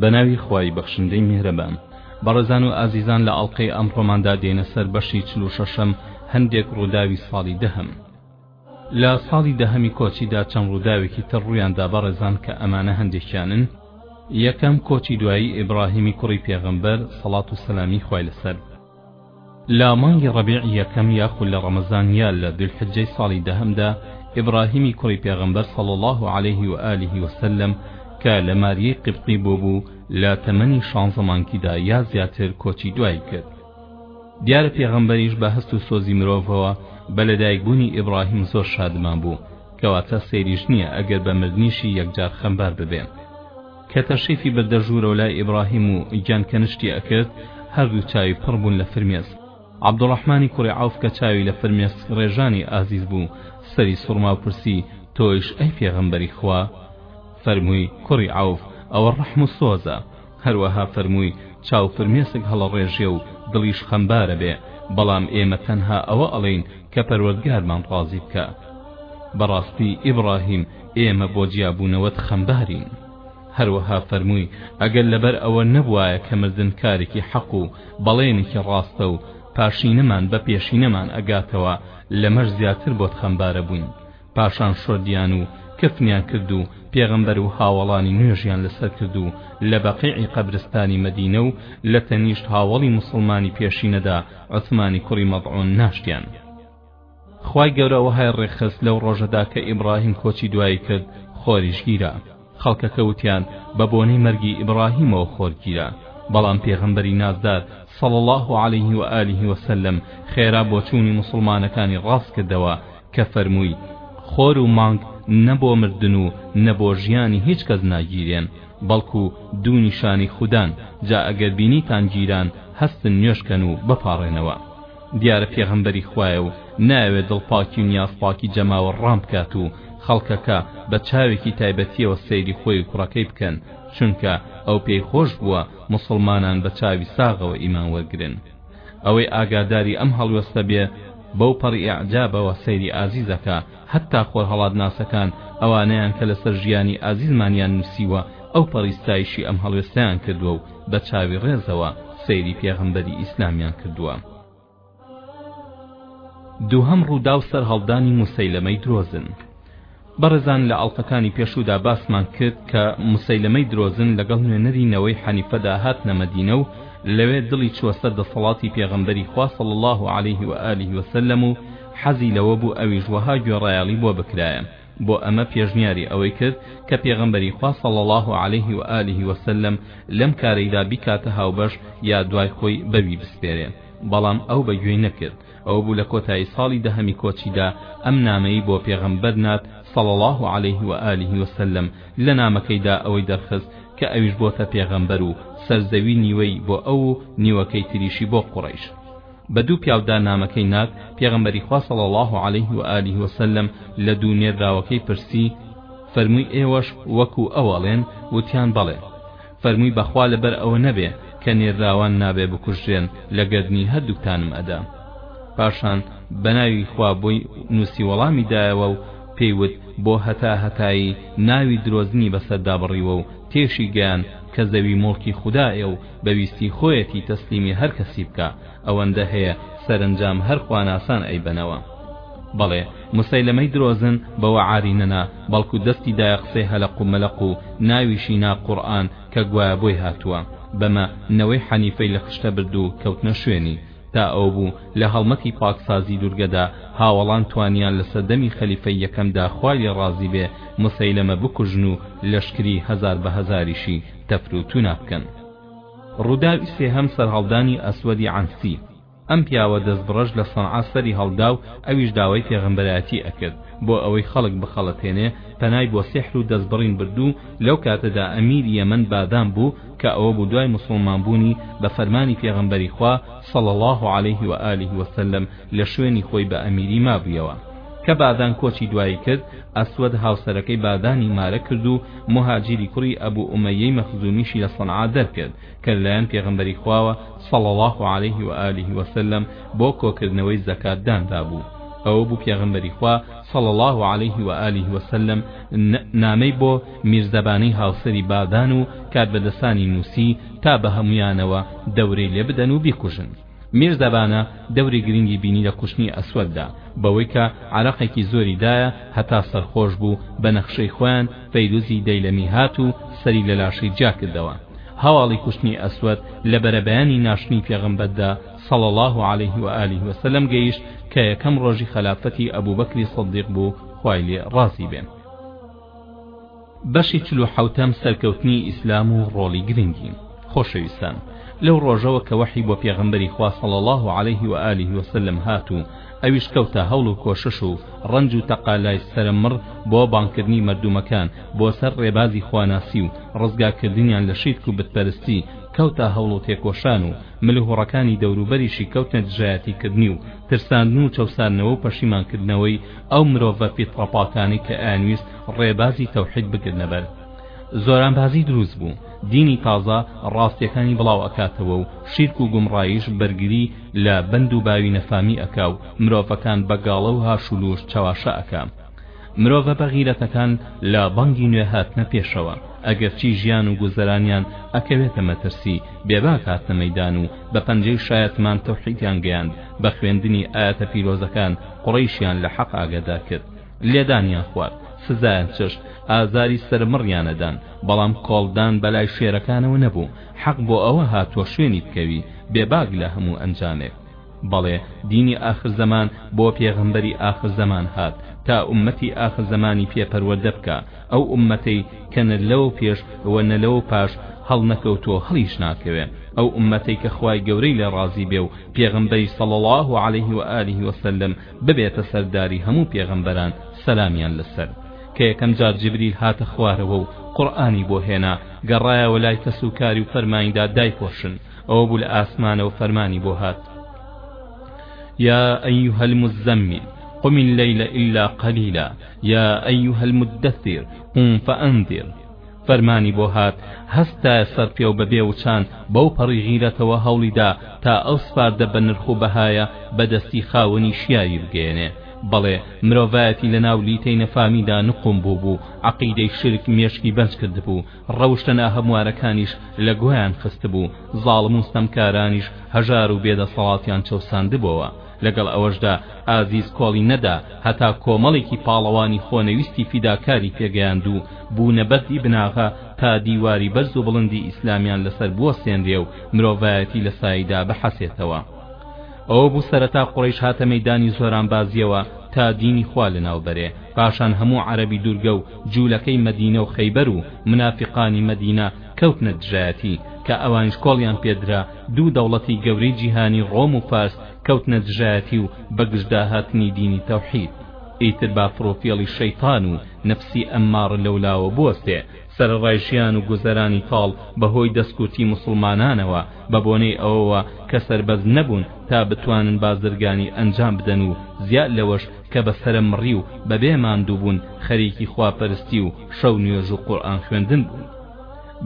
بەناوی خوای بەخشندەی میهرەبان بەڕێزان و ئازیزان لە ئەڵقەی ئەمڕۆماندا دێنە سەر بەشی چل و شەشەم هەندێک ڕووداوی ساڵی دەهەم لە ساڵی دەهەمی کۆچیدا چەند ڕووداوێکی تر ڕوویاندا بەڕێزان کە ئەمانە هەندێکیانن یەکەم کۆچی دوایی ئیبراهیمی کوڕی پێغەمبەر سەڵات و سەلامی خوای لەسەر لە مانگی ڕەبیعی یەکەم یاخود لە ڕەمەزان یا لە ذوالحجەی ساڵی دەهەمدا ئیبراهیمی کوڕی پێغەمبەر صلی اللە علیه و آله و سلم کە لە ماریەی قبطی بووبوو لە تەمەنی شانزە مانکیدا یا زیاتر کۆچی دوایی کرد دیارە پێغەمبەریش بە هەست و سۆزی مرۆڤەوە بە لەدایکبوونی ئیبراهیم زۆر شادمان بوو کەواتە سەیریش نییە ئەگەر بە مردنیشی یەکجار خەمبار ببێ کە تەشریفی بردە ژوورەوە لای ئیبراهیم و گیان کەنشتی ئەکرد هەردوو چاوی پڕ بوون لە فرمێس عەبدوڕەحمانی کوڕی عەوف کە چاوی لە فرمێسک ڕێژانی ئازیز بوو سەری سوڕما و پرسی تۆیش ئەی پێغەمبەری خوا فەرمووی کوڕی عەوف ئەوە ڕەحم و سۆزە هەروەها فەرمووی چاو فرمێسک هەڵەڕێژێ و دڵیش خەمبارە بێ بەڵام ئێمە تەنها ئەوە ئەڵێین کە پەروەردگارمان ڕازی بکا بەڕاستی ئیبڕاهیم ئێمە بۆ جیابوونەوەت خەمبارین هەروەها فەرمووی ئەگەر لەبەر ئەوە نەبوایە کە مردن کارێکی حەق و بەڵێنێکی ڕاستە و پاشینەمان بە پێشینەمان ئەگاتەوە لەمەش زیاتر بۆت خەمبارە بووین پاشان شۆردیان و کفنیان کرد و پێغەمبەر و هاوەڵانی نوێژیان لەسەر کرد و لە بەقیعی قەبرستانی مەدینە و لە تەنیشت هاوەڵی موسڵمانی پێشینەدا عوسمانی کوڕی مەضعون ناشتیان خوای گەورە وەهای ڕێکخست لەو ڕۆژەدا کە ئیبڕاهیم کۆچی دوایی کرد خۆریش گیرا خەڵکەکە وتیان بە بۆنەی مەرگی ئیبڕاهیمەوە خۆر گیرا بەڵام پێغەمبەری نازدار صلی الله علیه و آله و سلم خێرا بۆچوونی موسڵمانەکانی ڕاست کردەوە کە فەرمووی خۆر و مانگ نە بۆ مردن و نە بۆ ژیانی هیچ کەس ناگیرێن بەڵکو دوو نیشانی خودان جا ئەگەر بینیتان گیران هەستن نوێژکەن و بپاڕێنەوە دیارە پێغەمبەری خوایە و نایەوێت دڵپاکی و نیازپاکی جەماوەر ڕام بکات و خەڵکەکە بە چاوێکی تایبەتیەوە سەیری خۆی و کوڕەکەی بکەن چونکە ئەو پێی خۆش بووە موسڵمانان بە چاوی ساغەوە ئیمان وەرگرن ئەوەی ئاگاداری ئەم هەڵوێستە بێ بەو پەڕی ئیعجابەوە سەیری ئازیزەکە هەتا خۆرهەڵاتناسەکان، ئەوانەیان کە لەسەر ژیانی ئازیزمانیان نووسیوە، ئەوپەڕی ستایشی ئەم هەڵوێستەیان کردووە و بە چاوی ڕێزەوە سەیری پێغەمبەری ئیسلامیان کردووە. دووهەم ڕووداو سەرهەڵدانی موسەیلەمەی درۆزن. بەڕێزان لە ئەڵقەکانی پێشوودا باسمان کرد کە موسەیلەمەی درۆزن لەگەڵ نوێنەری نەوەی حەنیفەدا هاتنە مەدینە و لەوێ دڵی چووە سەر دەسەڵاتی پێغەمبەری خوا صلی اللە علیه و آله و سلم و حەزی لەوە بوو ئەویش وەها گوێڕایەڵی بۆ بکرایە، بۆ ئەمە پێشنیاری ئەوەی کرد کە پێغەمبەری خوا صلی اللە علیه و آله و سلم لەم کارەیدا بیکاتە هاوبەش یا دوای خۆی بەوی بسپێرێ، بەڵام ئەو بە گوێی نەکرد، ئەوە بوو لە کۆتایی ساڵی دەهەمی کۆچیدا ئەم نامەی بۆ پێغەمبەر نارد صلی اللە علیه و آله و سلم، لە نامەکەیدا ئەوەی دەرخست کە ئەویش بۆتە پێغەمبەر و سەرزەوی نیوەی بۆ ئەو و نیوەکەی تریشی بۆ قوڕەیش. بە دوو پیاودا نامەکەی نارد پێغەمبەری خوا صلی اللە علیه و آله و سلم لە دوو نێردراوەکەی پرسی فەرمووی ئێوەش وەکو ئەوەڵێن وتیان بەڵێ فەرمووی بەخوا لەبەر ئەوە نەبێ کە نێرراوان نابێ بکوژرێن لە گەردنی هەردووکتانم ئەدا پاشان بەناوی خوا بۆی نووسی وەڵامی دایەوە و پێی وت بۆ هەتا هەتایی ناوی درۆزنی بەسەردا بڕیوە و تێشی گەیان کە زەوی موڵکی خودایە و بە ویستی خۆیەتی تەسلیمی هەر کەسی بکا ئەوەندە هەیە سەرەنجام هەر خواناسان ئەیبەنەوە بەڵێ مسەیلەمەی درۆزن بەوە عاری نەنا بەڵکو دەستی دایە قسەی هەلەق و مەلەق و ناویشی نا قورئان کە گوایە بۆی هاتووە بەمە نەوەی حەنیفەی لە خشتە برد و کەوتنە شوێنی تا ئەوەبوو لە هەڵمەتی پاکسازی دورگەدا هاوەڵان توانیان لە سەردەمی خەلیفەی یەکەمدا خوای لێ ڕازی بێ مسەیلەمە بکوژن و لەشکری هەزار بە هەزاریشی تەفروتونا بکەن ڕووداوی سێهەم سەرهەڵدانی ئەسوەدی عەنسی ئەم پیاوە دەستبڕەش لە سەنعا سەری هەڵدا و ئەویش داوای پێغەمبەرایەتی ئەکرد بۆ ئەوەی خەڵک بخەڵەتێنێ پەنای بۆ سیحر و دەستبڕین برد و لەو کاتەدا ئەمیری یەمەن بادام بوو کە ئەوە بوو دوای موسڵمان بوونی بە فەرمانی پێغەمبەری خوا صلی اللە علیه و آله و سلم لە شوێنی خۆی بە ئەمیری مابوویەوە کە بادان کۆچی دوایی کرد، ئەسوەد هاوسەرەکەی بادانی مارە کرد و موهاجیری کوڕی ئەبو ئومەیەی مەخزومیشی لە سەنعا دەرکرد، کە لەلایەن پێغەمبەری خواوە، صلی اللە علیه و آله و سلم، بۆ کۆکردنەوەی زەکات دانرابوو. ئەوە بوو پێغەمبەری خوا، صلی اللە علیه و آله و سلم، نامەی بۆ میرزەبانەی هاوسەری بادان و کاربەدەستانی نووسی تا بە هەموویانەوە دەورەی لێ بدەن و بیکوژن. میرزا بانە دەوری گرنگی بینی لە کوشتنی ئەسوەددا، بەوەی کە عەرەقێکی زۆری دایە هەتا سەرخۆش بوو، بە نەخشەی خۆیان فەیروزی دەیلەمی هات و سەری لە لاشەی جیا کردەوە. هەواڵی کوشتنی ئەسوەد لە بەرەبەیانی ناشتنی پێغەمبەردا صلی اللە علیه و آله و سلم گەیشت کە یەکەم ڕۆژی خەلافەتی ئەبوبەکری صدیق بوو خوای لێ ڕازی بێ. بەشی چل و حەوتەم سەرکەوتنی ئیسلام و ڕۆڵی گرنگی خۆشەویستان لەو ڕۆژەوە کە وەحی بۆ پێغەمبەری خوا صلی اللە علیه و آله و سلم هات و ئەویش کەوتە هەوڵ و کۆشش و ڕەنج و تەقالای سەرمڕ بۆ بانگکردنی مردومەکان بۆ سەر ڕێبازی خواناسی و ڕزگارکردنیان لە شیرک و بتپەرستی کەوتە هەوڵ و تێکۆشان و مل و هۆڕەکانی دەوروبەریشی کەوتنە دژایەتی کردنی و ترساندن و چەوساندنەوە و پەشیمانکردنەوەی ئەو مرۆڤە فیتڕە پاکانەی کە ئەیانویست ڕێبازی تەوحید بگرنە بەر زۆرانبازی دروست بوو دینی تازە ڕاستیەکانی بڵاو ئەکاتەوە و شیرک و گومڕایش بەرگری لە بەند و باوی نەفامی ئەکا و مرۆڤەکان بە گاڵە و هاش و لوش چەواشە ئەکا مرۆڤە بەغیرەتەکان لە بانگی نوێ هاتنە پێشەوە ئەگەرچی ژیان و گوزەرانیان ئەکەوێتە مەترسی بێباک هاتنە مەیدان و بە پەنجەی شایەتمان تەوحیدیان گەیاند بە خوێندنی ئایەتە پیرۆزەکان قوڕەیشیان لە حەق ئاگادار کرد لێدانیان خوارد، سزایان چەشت، ئازاری سەرمڕیانە دان، بەڵام کۆڵدان بەلای شێرەکانەوە نەبوو، حەق بۆ ئەوە هاتووە شوێنی بکەوی، بێباک لە هەموو ئەنجامێک. بەڵێ دینی ئاخر زەمان بۆ پێغەمبەری ئاخر زەمان هات، تا ئوممەتی ئاخر زەمانی پێ پەروەردە بکا، ئەو ئوممەتەی کە نە لەوە پێش و نە لەوە پاش هەڵنەکەوتووە و هەڵیش ناکەوێ، ئەو ئوممەتەی کە خوای گەورەی لێ ڕازی بێ و پێغەمبەری صلی اللە علیه و آله و سلم ببێتە سەرداری هەموو پێغەمبەران سەلامیان لەسەر کە یەکەم جار جبریل هاتە خوارەوە و قورئانی بۆ هێنا گەڕایەوە لای کەس و کاری و فەرمانیدا دایپۆشن ئەوە بوو لە ئاسمانەوە فەرمانی بۆ هات یا ئەیها المزمل قم الليل إلا قليلا يا أيها المدثر قم فأنذر فەرمانی بۆ هات هەستایە سەر پێ و بە بێ وچان بەو پەڕی غیرەتەوە هەوڵی دا تا ئەو سپاردە بە نرخ و بەهایە بە دەستی خاوەنی شیاوی بگەیەنێ. بەڵێ مرۆڤایەتی لە ناو لیتەی نەفامیدا نقوم بووبوو، عەقیدەی شرک مێشکی بەنج کردبوو، ڕەوشتە ناهەموارەکانیش لە گۆیان خستبوو، زاڵم و ستەمکارانیش هەژار و بێ دەسەڵاتیان چەوساندبۆوە. لەگەڵ ئەوەشدا ئازیز کۆڵی نەدا هەتا کۆمەڵێکی پاڵەوانی خۆنەویستی فیداکاری پێگەیاند و بوونە بەردی بناغە تا دیواری بەرز و بڵندی ئیسلامیان لەسەر بوەستێنرێ و مرۆڤایەتی لە سایەیدا بحەسێتەوە ئەوە بوو سەرەتا قوڕەیش هاتە مەیدانی زۆرانبازیەوە تا دینی خوا لەناو بەرێ پاشان هەموو عەرەبی دوورگە و جوولەکەی مەدینە و خەیبەر و منافقانی مەدینە کەوتنە دژایەتی کە ئەوانیش کۆڵیان پێ درا دوو دەوڵەتی گەورەی جیهانی ڕۆم و فارس کەوتنە دژایەتی و بە گژ داهاتنی دینی تەوحید ئیتر با فڕوفێڵی شەیتان و نەفسی ئەممارە لەولاوە بوەستێ سەرەڕای ژیان و گوزەرانی تاڵ بە هۆی دەسکوتی موسڵمانانەوە بە بۆنەی ئەوەوە کە سەربەز نەبوون تا بتوانن بازرگانی ئەنجام بدەن و زیاد لەوەش کە بە سەرە مڕی و بە بێ ماندوو بوون خەریکی خواپەرستی و شەو نوێژ و قورئان خوێندن بوون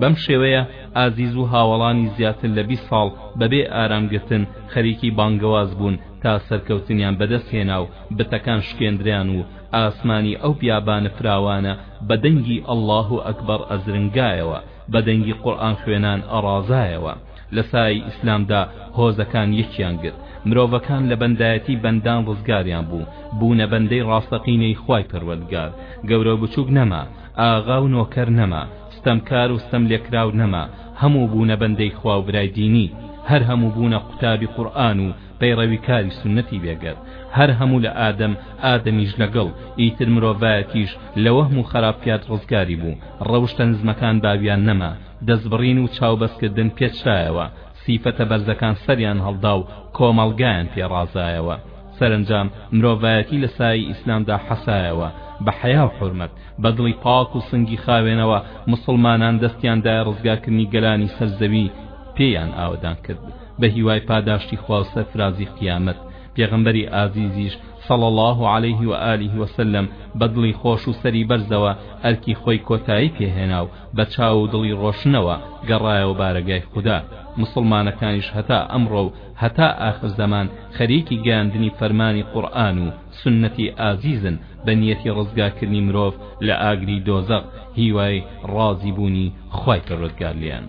بەم شێوەیە ئازیز و هاوەڵانی زیاتر لە بیست ساڵ بەبێ ئارام گرتن خەریکی بانگەواز بوون تا سەرکەوتنیان بەدەست هێنا و بتەکان شکێندریان و ئاسمانی ئەو بیابانە فراوانە بە دەنگی اللە اکبر ئەزرنگایەوە بە دەنگی قورئان خوێنان ئەڕازایەوە لە سایەی ئیسلامدا هۆزەکان یەکیان گرت مرۆڤەکان لە بەندایەتی بەندان ڕزگاریان بوو بوونە بەندەی ڕاستەقینەی خوای پەروەردگار گەورە و بچووک نەما ئاغا و نۆکەر نەما، ستەمکار و ستەملێکراو نەما، هەموو بوونە بەندەی خوا و برای دینی، هەر هەموو بوونە قوتابی قورئان و پەیڕەویکاری سوننەتی بێگەرد، هەر هەموو لە ئادەم، ئادەمیش لەگەڵ، ئیتر مرۆڤایەتیش لە وەهم و خەرابکیات ڕزگاری بوو، ڕەوشتە نزمەکان باویان نەما، دەستبڕین و چاوبەستکردن پێچرایەوە، سیفەتە بەرزەکان سەریان هەڵدا و کۆمەڵگایان پێ ڕازایەوە. سەرەنجام مرۆڤایەتی لە سایەی ئیسلامدا حەسایەوە بە حەیا و حورمەت، بە دڵی پاک و سنگی خاوێنەوە موسڵمانان دەستیان دایە ڕزگارکردنی گەلانی سەر زەوی پێیان ئاوەدان کرد بە هیوای پاداشتی خوا و سەرفرازی قیامەت، پێغەمبەری ئازیزیش صلی اللە علیه و آله و سلم بە دڵی خۆش و سەری بەرزەوە ئەرکی خۆی کۆتایی پێهێنا و بە چاو و دڵی ڕۆشنەوە گەڕایەوە بارەگای خودا، موسڵمانەکانیش هەتا ئەمڕۆ و هەتا ئاخر زەمان خەریکی گەیاندنی فەرمانی قورئان و سوننەتی ئازیزن بە نیەتی ڕزگارکردنی مرۆڤ لە ئاگری دۆزەخ هیوای ڕازی بوونی خوای پەروەردگار لێیان.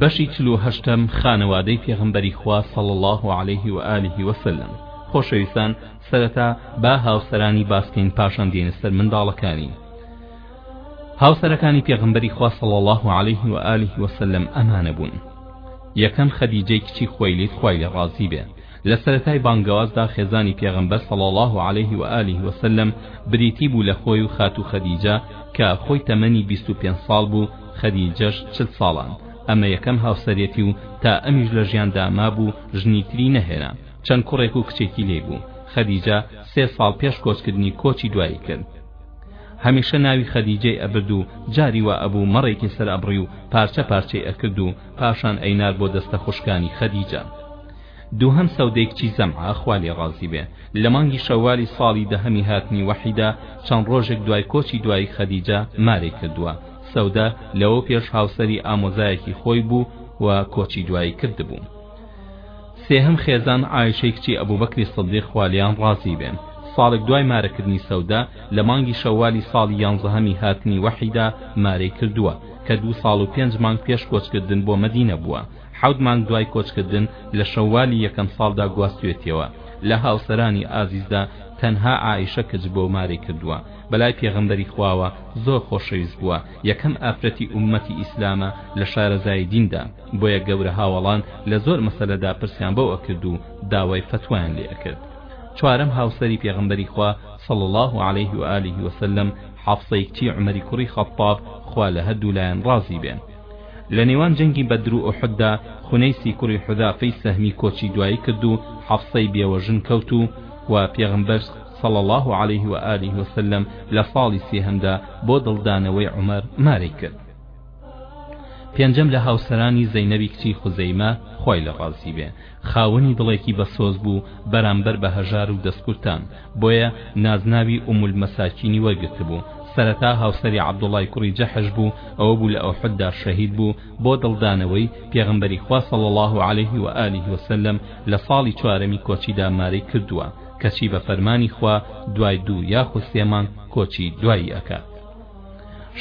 بەشی چل و هەشتەم خانەوادەی پێغەمبەری خوا صلی اللە علیه و آله و سلم خۆشەویستان سەرەتا با هاوسەرانی باسکەین پاشان دێینە سەر منداڵەکانی هاوسەرەکانی پێغەمبەری خوا صلی اللە علیه و آله و سلم ئەمانە بوون یەکەم خەدیجەی کچی خوەیلید خوای لێ ڕازی بێ لە سەرەتای بانگەوازدا خێزانی پێغەمبەر صلی اللە علیه و آله و سلم بریتی بوو لە خۆی و خاتوو خەدیجە کە خۆی تەمەنی بیست و پێنج ساڵ بوو خەدیجەش چل ساڵان ئەمە یەکەم هاوسەرەتی و تا ئەمیش لە ژیاندا مابوو ژنی تری نەهێنا چەند کوڕێک و کچێکی لێی بوو خەدیجە سێ ساڵ پێش کۆچکردنی کۆچی دوایی کرد هەمیشە ناوی خەدیجەی ئەبرد و جاری وا ئەبوو مەڕێکی سەر ئەبڕی و پارچە پارچەی ئەکرد و پاشان ئەینارد بۆ دەستە خوشکانی خەدیجە دووهەم سەودەی کچی زەمعە خوا لێ ڕازی بێ لە مانگی شەوالی ساڵی دەهەمی هاتنی وەحیدا چەند ڕۆژێک دوای کۆچی دوایی خەدیجە مارێ کردووە سەودە لەوە پێش هاوسەری ئامۆزایەکی خۆی بوو و کۆچی دوایی کردبوو سێهەم خێزان عائیشەی کچی ئەبوبەکری سدیق خوا لێیان ڕازی بێن ساڵێک دوای مارەکردنی سەودا لە مانگی شەوالی ساڵی یانزەهەمی هاتنی وەحیدا مارەی کردووە کە دوو ساڵ و پێنج مانگ پێش کۆچکردن بۆ مەدینە بووە حەوت مانگ دوای کۆچکردن لە شەوالی یەکەم ساڵدا گواستوێتیەوە لە هاوسەرانی ئازیزدا تەنها عائیشە کچ بووەو مارەی کردووە بەلای پێغەمبەری خواوە زۆر خۆشەویست بووە یەکەم ئافرەتی ئوممەتی ئیسلامە لە شارەزایی دیندا بۆیە گەورە هاوەڵان لە زۆر مەسەلەدا پرسیان بەو ئەکرد و داوای فەتوایان لێ ئەکرد چوارەم هاوسەری پێغەمبەری خوا صلی اللە علیه و آله و سلم حەفصەی کچی عومەری کوڕی خەطاب خوا لە هەردوو لایان ڕازی بێن لە نێوان جەنگی بەدر و ئوحددا خونەیسی کوڕی حذافەی سەهمی کۆچی دوایی کرد و حەفصەی بێوەژن کەوت و و پێغمبەر صلى الله عليه وآله وسلم لە ساڵی سێهەمدا بۆ دڵدانەوەی عمر مارەی کرد پێنجەم لە هاوسەرانی زەینەبی کچی خوزەیمە خوای لێ ڕازی بێ خاوەنی دڵێکی بە سۆز بوو بەرامبەر بە هەژار و دەستکورتان بۆیە نازناوی ئوم المساکینی وەرگرتبوو سەرەتا هاوسەری عەبدوڵای کوڕی جەحش بوو ئەوە بوو لە ئوحددا شەهید بوو بۆ دڵدانەوەی پێغەمبەری خوا صلی الله علیه و آله وسلم لە ساڵی چوارەمی کۆچیدا مارەی کردووە کەچی بە فەرمانی خوا دوای دوو یاخود سێ مانگ کۆچی دوایی ئەکات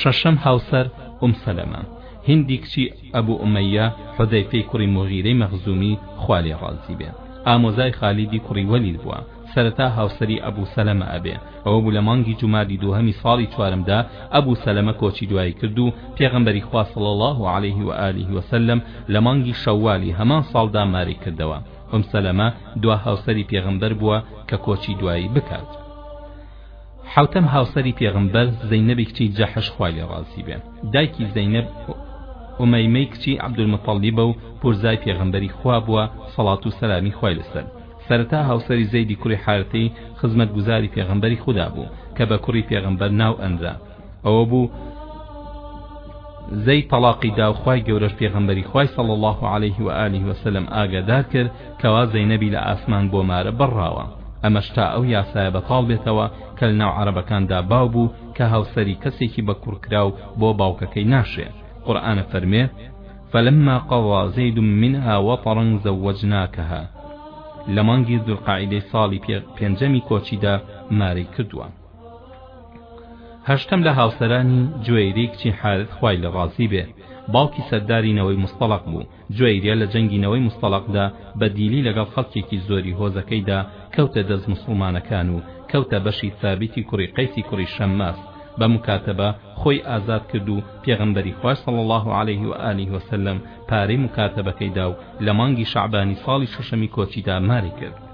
شەشەم هاوسەر ئوم سەلەمە هیندی کچی ئەبو ئومەیە حوزەیفەی کوڕی موغیرەی مەخزومی خوا لێ ڕازی بێ ئامۆزای خالیدی کوڕی وەلید بووە سەرەتا هاوسەری ئەبو سەلەمە ئەبێ ئەوە بوو لە مانگی جومادی دووهەمی ساڵی چوارەمدا ئەبو سەلەمە کۆچی دوایی کرد و پێغەمبەری خوا صلی الله علیه و آله وسلم لە مانگی شەوالی هەمان ساڵدا ماری کردەوە ئوم سەلەمە دوا هاوسەری پێغەمبەر بووە کە کۆچی دوایی بکات حەوتەم هاوسەری پێغەمبەر زەینەبی کچی جەحش خوای لێ ڕازی بێ دایکی زەینەب ئومەیمەی کچی عەبدولمەتەڵیبە و پورزای پێغەمبەری خوا بووە سەڵات و سەلامی خوای لەسەر سەرەتا هاوسەری زەیدی کوڕی حارثەی خزمەتگوزاری پێغەمبەری خودا بوو کە بە کوڕی پێغەمبەر ناو ئەنرا ئەوە بوو زەید تەڵاقی دا و خوای گەورەش پێغەمبەری خوای صلی الله علیه و آله و سلم ئاگادار کرد کەوا زەینەبی لە ئاسمان بۆ مارە بڕراوە ئەمەش تا ئەو یاسایە بەتاڵ بێتەوە کە لەناو عەرەبەکاندا باو بوو کە هاوسەری کەسێکی بە کوڕکراو بۆ باوکەکەی ناشێ قورئانە فەرمێ فلما قضى زيد منها وطرا زوجناكها لە مانگی ذوالقاعدەی ساڵی پێنجەمی کۆچیدا مارەی کردووە هەشتەم لە هاوسەرانی جوەیری کچی حارث خوای لێ ڕازی بێ باوکی سەرداری نەوەی مستەڵەق بوو جوەیریە لە جەنگی نەوەی مستەڵەقدا بە دیلی لەگەڵ خەڵکێکی زۆری هۆزەکەیدا کەوتە دەست موسڵمانەکان و کەوتە بەشی ثابتی کوڕی قەیسی کوڕی شەمماس بە مکاتەبە خۆی ئازاد کرد و پێغەمبەری خوای صلی الله علیه و آله وسلم پارەی مکاتەبەکەی دا و لە مانگی شەعبانی ساڵی شەشەمی کۆچیدا ماری کرد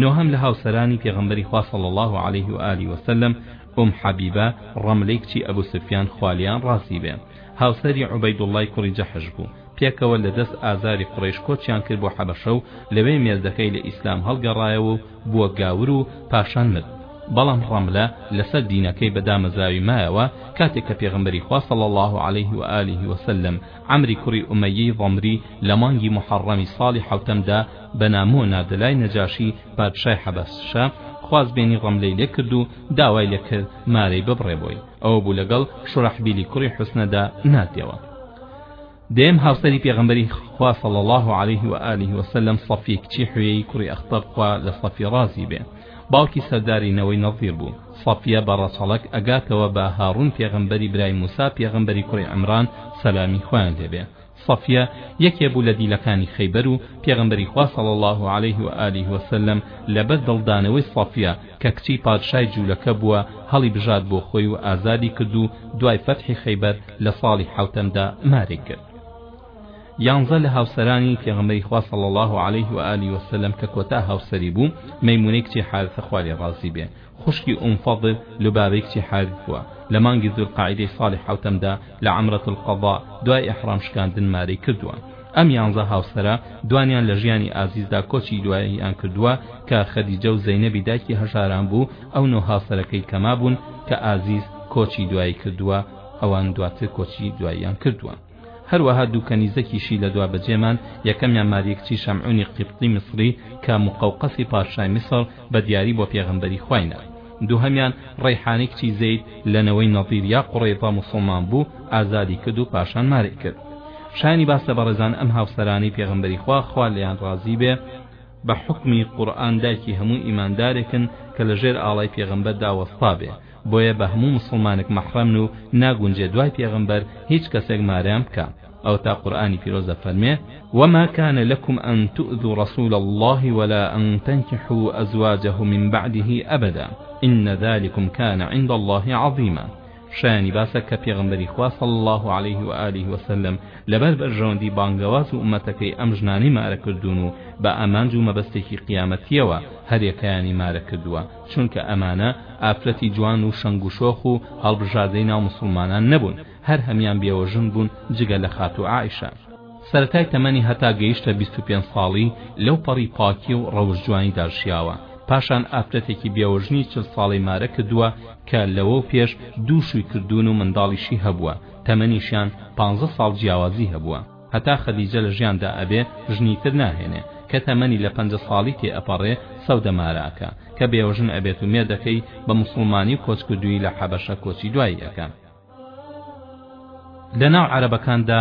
نۆهەم لە هاوسەرانی پێغەمبەری خوا صلی اللە علیه و آله و سلم ئوم حەبیبە ڕەملەی کچی ئەبو سفیان خوا لێیان ڕازی بێ هاوسەری عوبەیدوڵڵای کوڕی جەحش بوو پێکەوە لە دەست ئازاری قوڕەیش کۆچیان کرد بۆ حەبەشە و لەوێ مێردەکەی لە ئیسلام هەڵگەڕایەوە و بووە گاور و پاشان مرد بەڵام ڕەملە لەسەر دینەکەی بە دامەزراوی مایەوە کاتێک کە پێغمبەری خوا صلی الله عليه و آله وسلم عمری کوڕی ئومەیەی ضمری لە مانگی محەڕەمی ساڵی حەوتەمدا بە نامۆ ناردە لای نەجاشی پادشای حەبەسشە خوازبێنی ڕەملەی لێ کرد و داوای لێ کرد مارەی ببڕێ بۆی ئەوە بوو لەگەڵ شوڕەحبیلی کوڕی حوسنەدا ناردیەوە دێم هاوسەری پێغەمبەری خوا صلی الله علیه و آله و سلم صفی کچی حویی کوڕی ئەخطب خوا لە صفی ڕازی بێ باوکی سەرداری نەوەی نەظیر بوو صفیە بە ڕەچەڵەک ئەگاتەوە بە هاڕون پێغەمبەری برای موسی پێغەمبەری کوڕی عمران سەلامی خوایان لێبێ صەفیە یەکێ بوو لە دیلەکانی خەیبەر و پێغەمبەری خوا صلی اللە علیه و آله و سلم لەبەر دڵدانەوەی صەفیە کە کچی پادشای جوولەکە بووە هەڵی بژارد بۆ خۆی و ئازادی کرد و دوای فەتحی خەیبەر لە ساڵی حەوتەمدا مارێک کرد یانزە لە هاوسەرانی پێغەمبەری خوا صلی اللە علیه و آله و سلم کە کۆتا هاوسەری بوو مەیمونەی کچی حارثە خوا لێ ڕازی بێ خوشکی ئوم فەضل لوبابەی کچی حارث بووە، لە مانگی زولقاعیدەی ساڵی حەوتەمدا لە عەمرەت القەضا دوای ئیحڕام شکاندن مارەی کردووە. ئەم یانزە هاوسەرە دوانیان لە ژیانی ئازیزدا کۆچی دواییان کردووە کە خەدیجە و زەینەبی دایکی هەژاران بوو، ئەو نۆ هاوسەرەکەی کە مابوون کە ئازیز کۆچی دوایی کردووە ئەوان دواتر کۆچی دواییان کردووە. هەروەها دوو کەنیزەکیشی لە دوا بەجێمان، یەکەمیان ماریەکچی شەمعونی قیبطی میسڕی کە موقەوقەسی پادشای میسڕ بە دیاری بۆ پێغەمبەری خوای نارد. دووهەمیان ڕەیحانەی کچی زەید لە نەوەی نەضیر یا قوڕەیضە موسڵمان بوو، ئازادی کرد و پاشان مارەی کرد. شایانی باسە بەڕێزان ئەم هاوسەرانەی پێغەمبەری خوا، خوا لێیان ڕازی بێ، بە حوکمی قورئان دایکی هەموو ئیماندارێکن کە لە ژێر ئاڵای پێغەمبەردا وەستابێ، بۆیە بە هەموو موسڵمانک مەحڕەمن و ناگونجێ دوای پێغەمبەر هیچ کەسێک مارەیان بکا ئەوەتا قورئانی پیرۆز دەفەرمێ وما کان لەکم ان تؤذوا رسول اللە ولا ان تنکحوا ازواجه من بعده ابدا ان ذلکم کان عند اللە عظیما شایانی باسە کە پێغمبەری خوا صلی الله علیه و آله وسلم لەبەر بەرژەوەندی بانگەواز و ئومەتەکەی ئەم ژنانەی مارە کردوون و بە ئامانج و مەبەستێکی قیامەتیەوە هەریەکەیانی مارە کردووە چونکە ئەمانە ئافرەتی جوان و شەنگ و شۆخ و هەڵبژاردەی ناو موسڵمانان نەبوون، هەر هەمیان بێوەژن بوون جگە لە خاتوو عائیشە. سەرەتای تەمەنی هەتا گەیشتە بیست و پێنج ساڵی لەو پەڕی پاکی و ڕەوش جوانیدا ژیاوە، پاشان ئافرەتێکی بێوەژنی چل ساڵەی مارە کردووە کە لەوەو پێش دوو شووی کردوون و منداڵیشی هەبووە، تەمەنیشیان پانزە ساڵ جیاوازی هەبووە. هەتا خەدیجە لە ژیاندا ئەبێ ژنی تر ناهێنێ کە تەمەنی لە پەنجە ساڵی تێ ئەپەڕێ سەودە ماراکە کە بێوەژن ئەبێت و مێردەکەی بە موسڵمانی و کۆچکردووی لە حەبەشە کۆچی دوایی ئەکا لەناو عەرەبەکاندا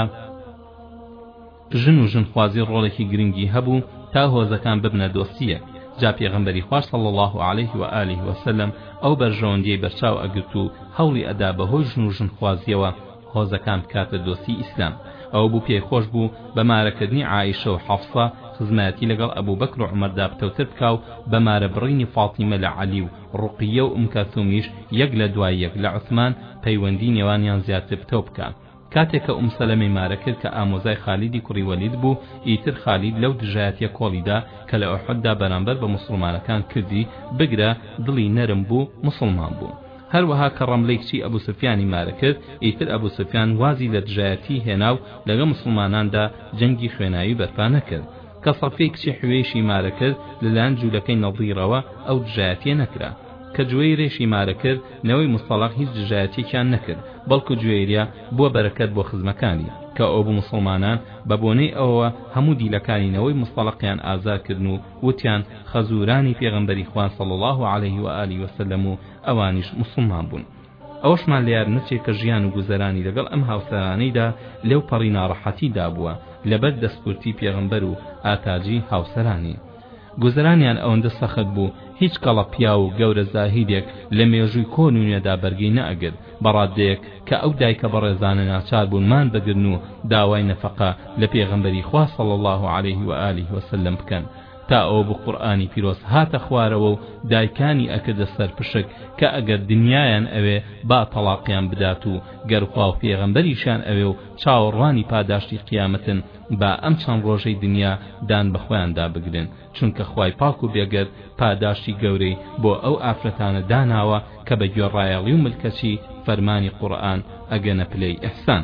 ژن و ژنخوازی ڕۆڵێکی گرنگی هەبوو تا هۆزەکان ببنە دۆستیەک جا پێغەمبەری خوار صلی الله عليه و آله وسلم ئەو بەرژەوەندیەی بەرچاو ئەگرت و هەوڵی ئەدا بەهۆی ژن و ژنخوازیەوە هۆزەکان بکاتە دۆستی ئیسلام ئەوەبوو پێی خۆش بوو بە مارەکردنی عائیشە و حەفسە خزمایەتی لەگەڵ ئەبوبەکر و عومەردا پتەوتر بکا و بە مارە بڕینی فاتیمە لە عەلی و ڕوقیە و ئوم کەلثومیش یەک لە دوای یەک لە عوسمان پەیوەندی نێوانیان زیاتر پتەو بکا کاتێک کە ئوم سەلەمەی مارە کرد کە ئامۆزای خالیدی کوڕی وەلید بوو ئیتر خالید لەو دژایەتیە کۆڵیدا کە لە ئوحوددا بەرامبەر بە موسڵمانەکان کردی بگرە دڵی نەرم بوو موسڵمان بوو هەروەها کە ڕەملەی کچی ئەبو سفیانی مارە کرد، ئیتر ئەبو سفیان وازی لە دژایەتیی هێنا و لەگە موسڵماناندا جەنگی خوێناوی بەرپا نەکرد. کە صەفیەی کچی حویەیشی مارە کرد، لە لایەن جولەکەی نەضیرەوە ئەو دژایەتییە نەکرا. کە جوەیرەیشی مارە کرد، نەوەی موستەڵق هیچ دژایەتییەکیان نەکرد، بەڵکو جوەیرە بووە بەرەکەت بۆ خزمەکانی. کە ئەو موسڵمانان بە بۆنەی ئەوەوە هەموو دیلەکانی نەوەی موستەڵقیان ئازاد کردن و وتیان، خەزوورانی پێغەمبەری خوا صلی اللە علیه و آله و سلم و ئەوانیش موسڵمان بوون ئەوەشمان لە یاد نەچێ کە ژیان و گوزەرانی لەگەڵ ئەم هاوسەرانەیدا لەو پەڕی ناڕەحەتی دابووە لەبەر دەستکورتی پێغەمبەر و ئاتاجی هاوسەرانی گوزەرانیان ئەوەندە سەخت بوو هیچ کەڵە پیاو و گەورە زاهیدێک لە مێژووی کۆن و نوێدا بەرگەی نەئەگرت بە ڕاددەیەک کە ئەو دایکە بەڕێزانە ناچار بوون مان بگرن و داوای نەفەقە لە پێغەمبەری خوا صلی اللە علیه و آله وسلم بکەن تا ئەوە بوو قورئانی پیرۆز هاتە خوارەوە و دایکانی ئەکردە سەر پشک کە ئەگەر دنیایان ئەوێ با تەڵاقیان بدات و گەر خوا و پێغەمبەریشیان ئەوێ و چاوەڕوانی پاداشتی قیامەتن با ئەم چەند ڕۆژەی دنیا دان بە خۆیاندا بگرن چونکە خوای پاک و بێگەرد پاداشتی گەورەی بۆ ئەو ئافرەتانە داناوە کە بە گوێڕایەڵی و ملکەچی فەرمانی قورئان ئەگەنە پلەی ئیحسان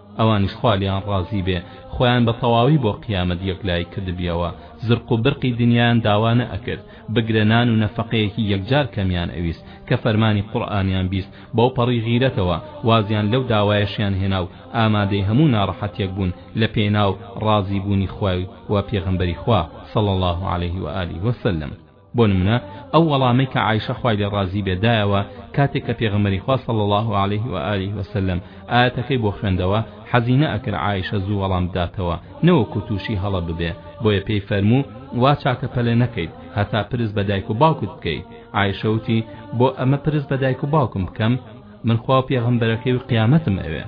ئەوانیش خوا لێیان ڕازی بێ خۆیان بە تەواوی بۆ قیامەت یەکلایی کردبیەوە زرق و برقی دنیایان داوا نەئەکرد بگرە نان و نەفەقەیەکی یەکجار کەمیان ئەویست کە فەرمانی قورئانیان بیست بەو پەڕی غیرەتەوە وازیان لەو داوایەشیان هێنا و ئامادەی هەموو ناڕەحەتیەک بوون لە پێناو ڕازی بوونی خوای و پێغەمبەری خوا صلی اللە علیه و آله و سلم بۆ نمونە ئەو وەڵامەی کە عائیشە خوای لێ ڕازی بێت دایەوە کاتێک کە پێغەمبەری خوا صلی اللە علیه و آله و سلم ئایەتەکەی بۆ خوێندەوە حەزی نەئەکرد عائیشە زوو وەڵام بداتەوە نەوەکو توشی هەڵە ببێ بۆیە پێی فەرموو وا چاکە پەلە نەکەیت هەتا پرس بە دایک و باوکت بکەیت عائیشە وتی بۆ ئەمە پرس بە دایک و باوکم بکەم من خوا و پێغەمبەرەکەی و قیامەتم ئەوێ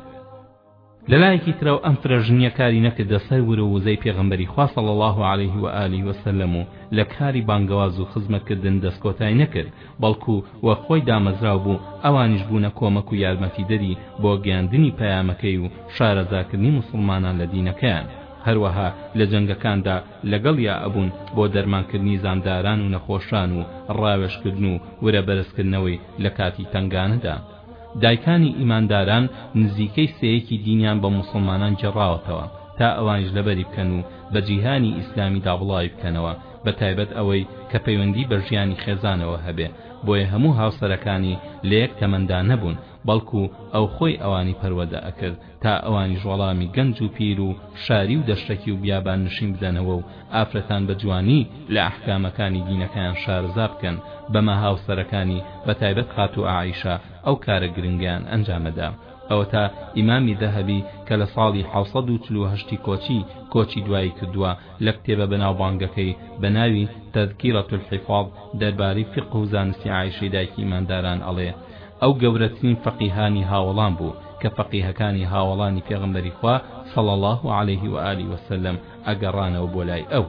لەلایەکی ترەوە ئەم فرە ژنیە کاری نەکردە سەر ورە و وزەی پێغەمبەری خوا صلی اللە علیه و آله و سلم و لە کاری بانگەواز و خزمەت کردن دەست کۆتای نەکرد بەڵکو وە خۆی دامەزراو بوو ئەوانیش بوونە کۆمەک و یارمەتیدەری بۆ گەیاندنی پەیامەکەی و شارەزاکردنی موسڵمانان لە دینەکەیان هەروەها لە جەنگەکاندا لەگەڵیا ئەبوون بۆ دەرمانکردنی زامداران و نەخۆشان و ڕاوێژکردن و ورە بەرزکردنەوەی لە کاتی تەنگانەدا دایکانی ئیمانداران نزیکەی سێیەکی دینیان بە موسڵمانان گێڕاوەتەوە تا ئەوانیش لەبەری بکەن و بە جیهانی ئیسلامیدا بڵاوی بکەنەوە بە تایبەت ئەوەی کە پەیوەندی بە ژیانی خێزانەوە هەبێ بۆیە هەموو هاوسەرەکانی لە یەک تەمەندا نەبوون بەڵکو ئەو خۆی ئەوانی پەروەدە ئەکرد تا ئەوانیش وەڵامی گەنج و پیر و شاری و دەشتەکی و بیابان نشین بدەنەوە و ئافرەتان بە جوانی لە ئەحکامەکانی دینەکەیان شارەزا بکەن، بەمە هاوسەرەکانی بە تایبەت خاتوو ئائیشە ئەو کارە گرنگەیان ئەنجامەدا. ئەوەتا ئیمامی ذەهەبی کە لە ساڵی حەوت سەد و چل و هەشت ی کۆچی کۆچی دوایی کردووە لە کتێبە بەناوبانگەکەی بە ناوی، تذکرە الحفاظ، دەربارەی فیقه و زانستی ئائیشەی دایکی ئیمانداران ئەڵێ، ئەو گەورەترین فەقیهانی هاوەڵان بوو کە فەقیهەکانی هاوەڵانی پێغەمبەری خوا صلی اللە علیه و آله و سلم ئەگەڕانەوە بۆ لای ئەو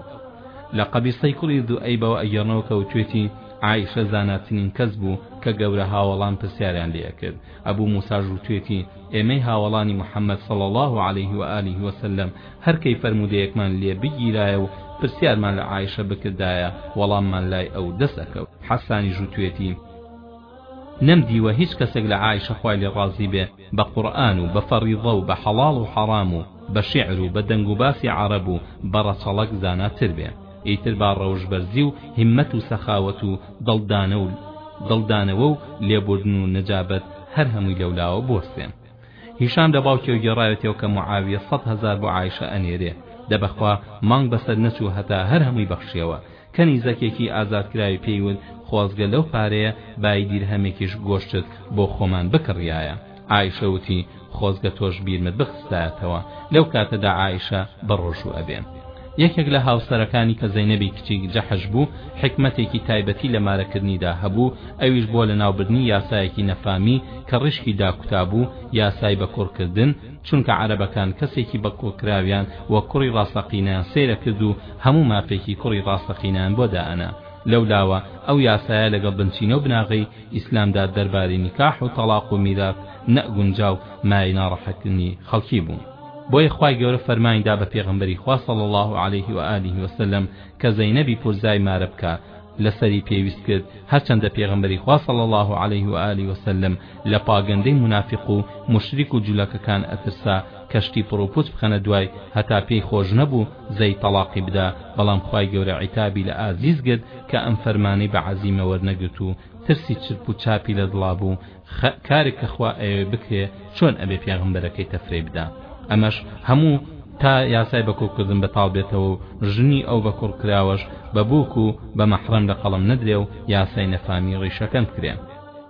لە قەبیصەی کوڕی ذوئەیبەوە ئەگێڕنەوە کە وتوێتی عائشە زاناترین کەس بوو کە گەورە هاوەڵان پرسیاریان لێ ئەکرد ئەبوو موساش وتوێتی ئێمەی هاوەڵانی محەممەد صلی اللە علیه و آله و سلم هەر کەی فەرموودەیەکمان لێ بگیرایە و پرسیارمان لە عائشە بکردایە وەڵاممان لای ئەو دەست ئەکەوت حەسانیش وتوێتی نەم دیوە هیچ کەسێک لە عائیشە خوای لێ ڕازی بێ بە قورئان و بە فەڕیضە و بە حەڵاڵ و حەڕام و بە شیعر و بە دەنگ و باسی عەڕەب و بە ڕەچەڵەک زانا تر بێ ئیتر با ڕەوش بەرزی و هیمەت و سەخاوەت و دڵ دانە و دڵ دانەوە و لێ بوردن و نەجابەت هەر هەمووی لەو لاوە بوەستێ هیشام لە باوکیەوە گێڕاوێتەوە کە معاویە سەد هەزار بۆ عائیشە ئەنێرێ دە بەخوا مانگ بەسەر نەچوو هەتا هەر هەمووی بەخشیەوە کەنیزەکێکی ئازادکراوی پێی وت، خۆزگە لەو پارەیە بایی دیرهەمێکیش گۆشتت بۆ خۆمان بکڕیایە. عائیشە وتی، خۆزگە تۆش بیرمت بخستایەتەوە. لەو کاتەدا عائیشە بەڕۆژوو ئەبێ. یەکێک لە هاوسەرەکانی کە زەینەبی کچی جەحش بوو، حیکمەتێکی تایبەتی لە مارەکردنیدا هەبوو، ئەویش بۆ لەناوبردنی یاسایەکی نەفامی کە ڕیشکی داکوتابوو، یاسای بەکوڕکردن، چونکە عەرەبەکان کەسێکی بە کۆکراویان و کوڕی ڕاستەقینەیان سەیرە کرد و هەموو مافێکی کوڕی ڕاستەقینەیان بۆ دائەنا لەولاوە ئەو یاسایە لەگەڵ بنچینە و بناغەی ئیسلامدا دەربارەی نیکاح و تەڵاق و میرات نەئگونجا و مایەی ناڕەحەتکردنی خەڵکی بوو بۆیە خوای گەورە فەرمانی دا بە پێغەمبەری خوا صلی اللە علیه و آله و سلم کە زەینەبی پورزای مارە بکا لەسەری پێویست کرد هەرچەندە پێغەمبەری خوا صلی اللە علیه و آله و سلم لە پاگەندەی مونافیق و موشریک و جولەکەکان ئەترسا کەشتی پڕوپوچ بخەنە دوای هەتا پێی خۆش نەبوو زەید تەڵاقی بدا بەڵام خوای گەورە عیتابی لە ئازیز گرت کە ئەم فەرمانەی بە عەزیمە وەرنەگرت و ترسی چرپ و چاپی لە دڵا بوو خئ کارێک کە خوا ئەیەوێ بکرێ چۆن ئەبێ پیاغمبەرەکەی تەفرەی بدا ئەمەش هەموو تا یاسای بە کوڕ کردن بەتاڵ بێتەوە و ژنی ئەو بە کوڕ کراوەش بە بووک و بە مەحڕەم لە قەڵەم نەدرێ و یاسای نەفامی ڕیشەکەن بکرێ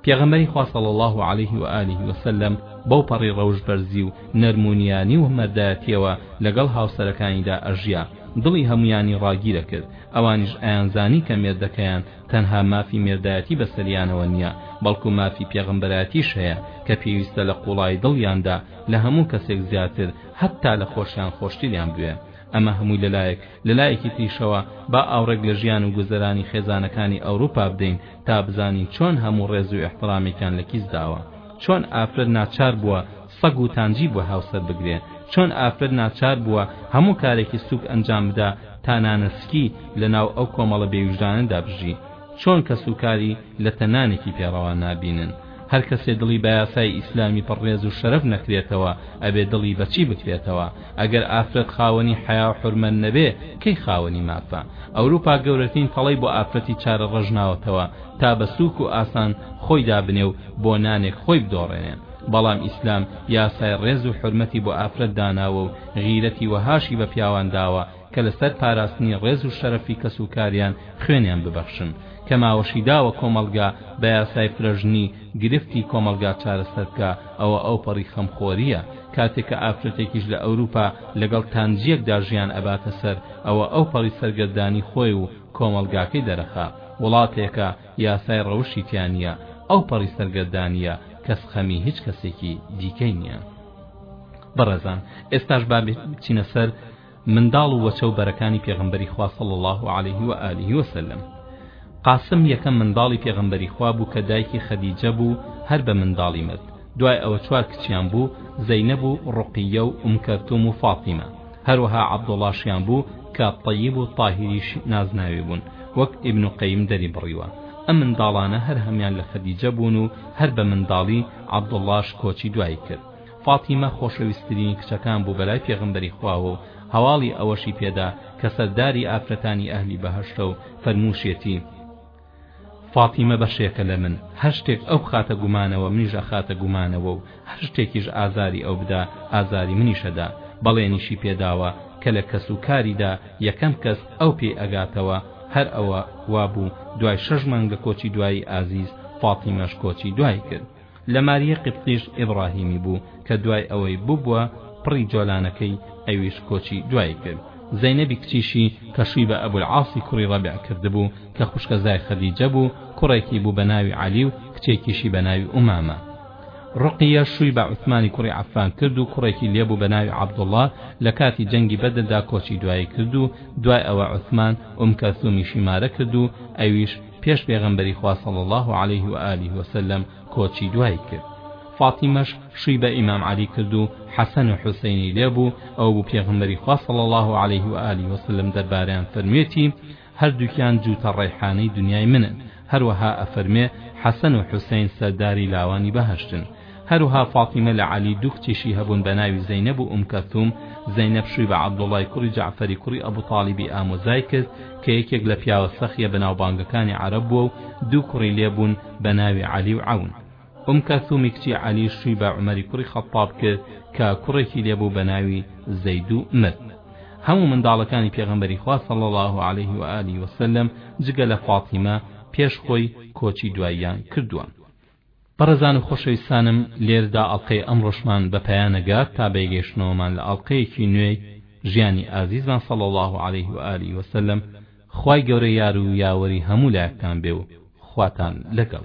پیغمبری خوا صلی الله علیه و آله و سلم بەو پەڕی ڕەوش بەرزی و نەرم و نیانی و مەردایەتیەوە لەگەڵ هاوسەرەکانیدا ئەژیا دڵی هەمویانی ڕاگیرەکرد ئەوانیش ئەیانزانی کە مێردەکەیان تەنها مافی مێردایەتی بەسەریانەوە نیە بەڵکو مافی پێغەمبەرایەتیش هەیە کە پێویستە لە قوڵایی دڵیاندا لە هەموو کەسێک زیاتر حەتا لە خۆشیان خۆشتریان بوێ ئەمە هەمووی لەلایەک لەلایەکی تریشەوە با ئاوڕێک لە ژیان و گوزەرانی خێزانەکانی ئەوروپا بدەین تا بزانین چۆن هەموو ڕێز و ئیحترامێکیان لە کیس داوە چۆن ئافرەت ناچار بووە سەگ و تانجی بووە هاوسەر بگرێ چۆن ئافرەت ناچار بووە هەموو کارێکی سوک ئەنجام بدا تا نانەسکی لە ناو ئەو کۆمەڵە بێ ویژدانەدا بژی چۆن کەس و کاری لە تە نانێکی پێ ڕەوا نابینن هەر کەسێ دڵی بە یاسای ئیسلامی پڕ ڕێز و شەرەف نەکرێتەوە ئەبێ دڵی بە چی بکرێتەوە ئەگەر ئافرەت خاوەنی حەیا و حورمەت نەبێ کەی خاوەنی مافە ئەوروپا گەورەترین تەڵەی بۆ ئافرەتی چارە ڕەش ناوەتەوە تا بە سوک و ئاسان خۆی دابنێ و بۆ نانێک خۆی بدۆڕێنێ بەڵام ئیسلام یاسای ڕێز و حورمەتی بۆ ئافرەت داناوە و غیرەتی وەهاشی بە پیاوان داوە کە لەسەر پاراستنی ڕێز و شەرەفی کەس و کاریان خوێنیان ببەخشن کە ماوەشی داوە کۆمەڵگا بە یاسای فرەژنی گرفتی کۆمەڵگا چارەسەر بکا ئەوە ئەوپەڕی خەمخۆریە کاتێ کە ئافرەتێکیش لە ئەوروپا لەگەڵ تانجیەکدا ژیان ئەباتە سەر ئەوە ئەوپەڕی سەرگەردانی خۆی و کۆمەڵگاکەی دەرەخا وڵاتێکە یاسای ڕەوشی تیا نییە، ئەوپەڕی سەرگەردانییە کەس خەمی هیچ کەسێکی دیکەی نییە. بەڕێزان ئێستاش با بچینە سەر منداڵ و وەچە و بەرەکانی پێغەمبەری خوا صلی اللە علیه و آله و سلم. قاسم یەکەم منداڵی پێغەمبەری خوا بوو کە دایکی خەدیجە بوو هەر بە منداڵی مرد، دوای ئەوە چوار کچیان بوو، زەینەب و ڕوقیە و ئوم کەلتوم و فاتیمە. هەروەها عەبدوڵاشیان بوو کە تەیب و تاهیریش نازناوی بوون وەک ئیبن قەیم دەری بڕیوە ئەم منداڵانە هەر هەموان لە خەدیجە بوون و هەر بە منداڵی عەبدوڵاش کۆچی دوایی کرد فاتیمە خۆشەویسترین کچەکان بوو بەلای پێغەمبەری خواوە و هەواڵی ئەوەشی پێدا کە سەرداری ئافرەتانی ئەهلی بەهەشتە و فەرمووشێتی فاتیمە بەشێکە لە من هەر شتێک ئەو بخاتە گومانەوە منیش ئەخاتە گومانەوە و هەر شتێکیش ئازاری ئەو بدا ئازاری منیشەدا بەڵێنیشی پێداوە کە لە کەس و کاریدا یەکەم کەس ئەو پێی ئەگاتەوە هەر ئەوە وابوو دوای شەش مانگ لە کۆچی دوایی ئازیز فاتیمەش کۆچی دوای کرد لە ماریە قبطیش ئیبڕاهیمی بوو کە دوای ئەوەی ببووە پڕی جۆلانەکەی ئەویش کۆچی دوایی کرد زەینەبی کچیشی کە شووی بە ئەبولعاسی کوڕی ڕەبع کردبوو کە خوشکەزای خەدیجە بوو کوڕێکی بوو بە ناوی عەلی و کچێکیشی بە ناوی ئومامە ڕوقیە شووی بە عوسمانی کوڕی عەفان کرد و کوڕێکی لێبوو بە ناوی عەبدوڵڵا لە کاتی جەنگی بەدردا کۆچی دوایی کرد و دوای ئەوە عوسمان ئوم کەلثومیشی مارە کرد و ئەویش پێش پێغەمبەری خوا صلی اللە علیه و آله و سلم کۆچی دوای کرد فاتیمەش شووی بە ئیمام عەلی کرد و حەسەن و حوسەینی لێ بوو ئەو بوو پێغەمبەری خوا صلی اللە علیه و آله و سلم دەربارەیان فەرموویەتی هەردووکیان جووتە ڕەیحانەی دنیای منن هەروەها ئەفەرمێ حەسەن و حوسەین سەرداری لاوانی بەهەشتن هەروها فاتیمە لە عەلی دوو کچیشی هەبوون بە ناوی زەینەب و ئوم کەلثوم، زەینەب شووی بە عەبدوڵڵای کوڕی جەعفەری کوڕی ئەبو تاڵیبی ئامۆزای کرد کە یەکێک لە پیاوە سەخییە بەناوبانگەکانی عەرەب بووە و دوو کوڕی لێ بوون بە ناوی عەلی و عەون. ئوم کەلثومی کچی عەلی شووی بە عومەری کوڕی خەتتاب کرد کە کوڕێکی لێ بوو بە ناوی زەید و مرد. هەموو منداڵەکانی پێغەمبەری خوا صلی اللە علیه و آله و سلم جگە لە فاتیمە پێش خۆی کۆچی دواییان کردووە. بەڕێزان و خۆشەویستانم لێردا ئەڵقەی ئەمڕۆشمان بە پایان ئەگات تا بەیگەیشتنەوەمان لە ئەڵقەیەکی نوێی ژیانی ئازیزمان صلی اللە علیه و آله و سلم خوای گەورە یارو یاوەری هەموو لایەکتان بێ و خواتان لەگەڵ